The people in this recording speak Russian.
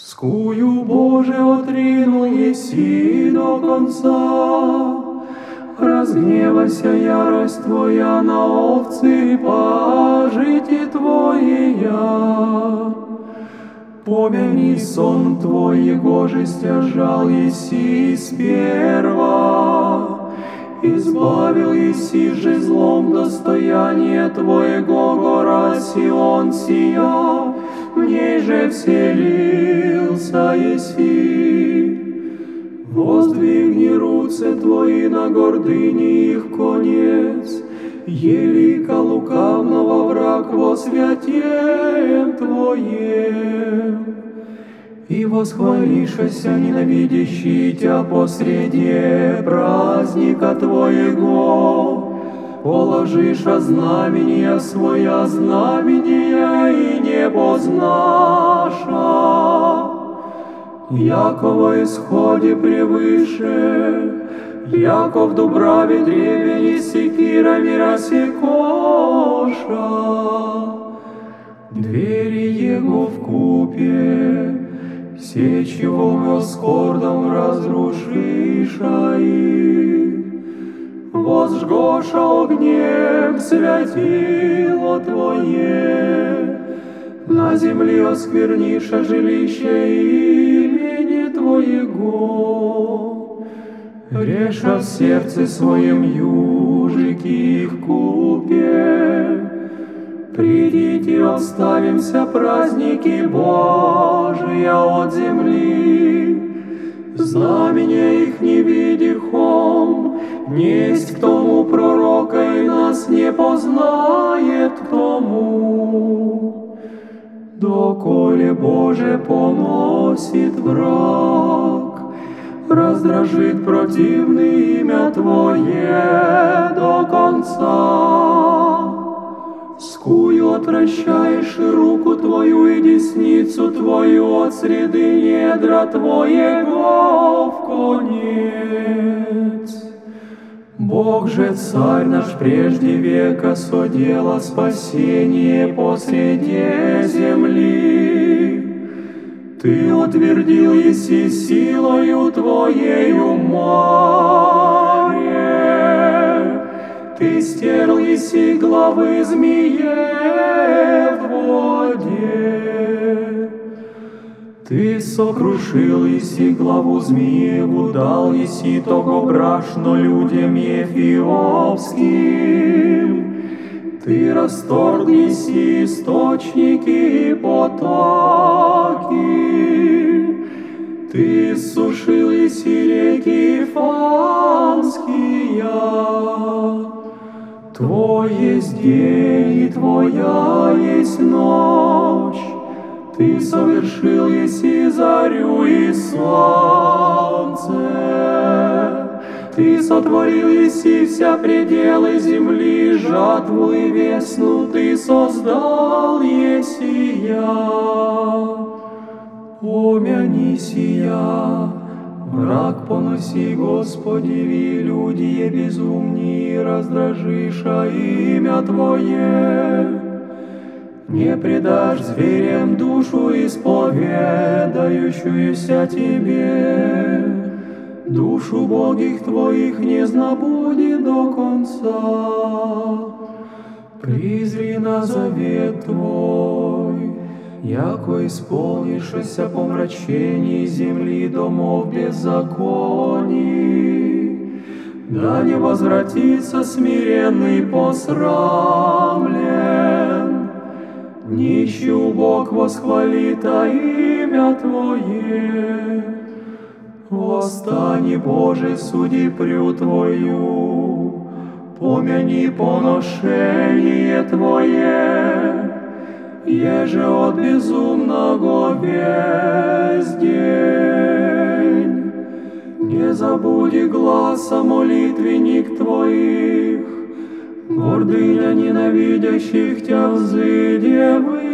Скую, Боже, отринул еси до конца. Разгневайся, ярость Твоя на овцы, пажити Твоя. Помяни сон Твой, Его же стяжал еси сперва. Избавил еси же злом достояние Твоего, гора Сион сия, в ней же вселился еси. Воздвигни руце Твои на гордыне их конец, Елика лукавного враг во святеем Твоем. И восхвалишься, ненавидящий Тя посреди праздника Твоего, Положиша знамения своя знамения и не познаша. Якова исходе превыше, яко в дубраве древени секирами рассекоша. Двери его в купе, все, чего мы с кордом разрушиша их. Возжгоша огнем святило Твое, на земле оскверниша жилище имени Твоего. Реша в сердце своем южики их купе, Придите, оставимся праздники Божия от земли. Знамения их не видихом, несть к тому пророка, и нас не познает к тому. Доколе Боже поносит враг, раздражит противный имя Твое И руку Твою и десницу Твою от среды недра Твоего в конец. Бог же Царь наш прежде века содела спасение посреди земли. Ты утвердил еси силою Твоею еси главы змее в воде. Ты сокрушил еси главу змееву, дал еси того брашно людям ефиопским. Ты расторг еси источники и потоки. Ты сушил еси реки фанские. Твой есть день и Твоя есть ночь. Ты совершил еси зарю и солнце. Ты сотворил еси вся пределы земли, жатву и весну Ты создал еси я. Помяни сия, Враг поноси, Господи, ви люди безумни, раздражиша имя Твое. Не предашь зверям душу исповедающуюся Тебе, душу богих Твоих не знабуди до конца. Призри на завет Твой, яко исполнишься помрачений земли домов беззаконий, да не возвратится смиренный посрамлен. Нищу Бог восхвалит, а имя Твое. Восстани, Боже, суди прю Твою, помяни поношение Твое, еже от безумного весь день. Не забуди гласа молитвенник Твоих, гордыня ненавидящих Тя взыдет